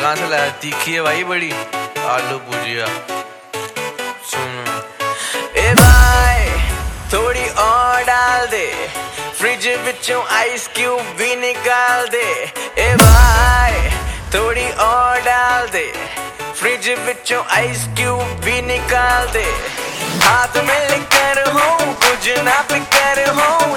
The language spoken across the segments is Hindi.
कहाँ से लाया तीखी है भाई बड़ी। आलू भुजिया। ए भाई, थोड़ी और डाल दे। फ्रिज बिचों आइस क्यूब भी निकाल दे। ए भाई, थोड़ी और डाल दे। फ्रिज बिचों आइस क्यूब भी निकाल दे। हाथ में लेकर हो कुछ ना फिकर हो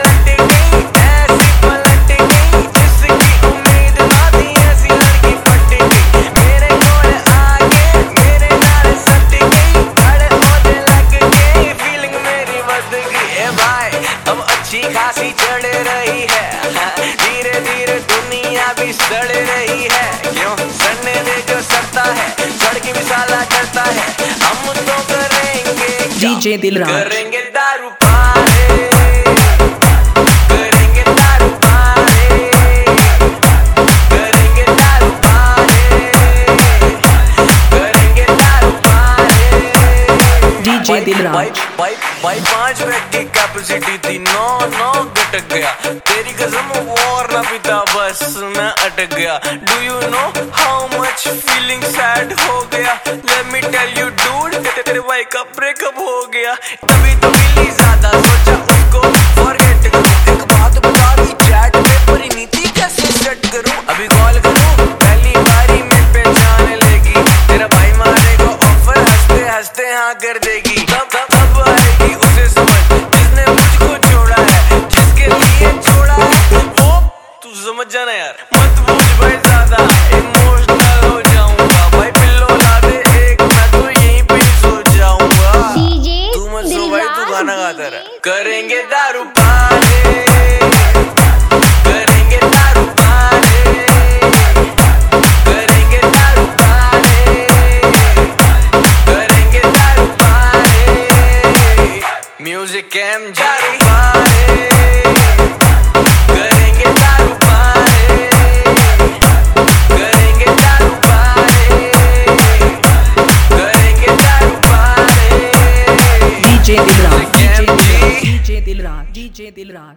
सड़ रही है क्यों सड़ने दे जो सड़ता है सड़ की मिसाला करता है हम तो करेंगे? DJ दिलराज। करेंगे भाई भाई भाई पाँच बेड की कैपेसिटी थी नौ नौ गटक गया। तेरी कसम और ना पीता, बस मैं अटक गया। Do you know how much feeling sad हो गया? Let me tell you dude तेरे भाई का ब्रेकअप हो गया। तभी तो मिली ज़्यादा, सोचा उसको फॉरगेट करूँ। एक बात बता दी चैट पे परिणीति कैसे सेट करूँ? अभी कॉल करूँ, पहली बारी में पहचान लेगी। तेरा भाई मारेगा ऑफ़र हँसते हँसते हाँ कर देगी जाना यार। मत पूछ भाई ज़्यादा इमोशनल हो जाऊँगा। भाई पिल्लो ला दे एक मैं तो यहीं पे सो जाऊँगा। डीजे तू मत सो भाई तू गाना गाता रहा। करेंगे दारू पारे करेंगे दारू पारे करेंगे दारू पारे करेंगे दारू पारे म्यूज़िक एम दारू पारे DJ